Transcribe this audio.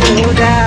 that all down.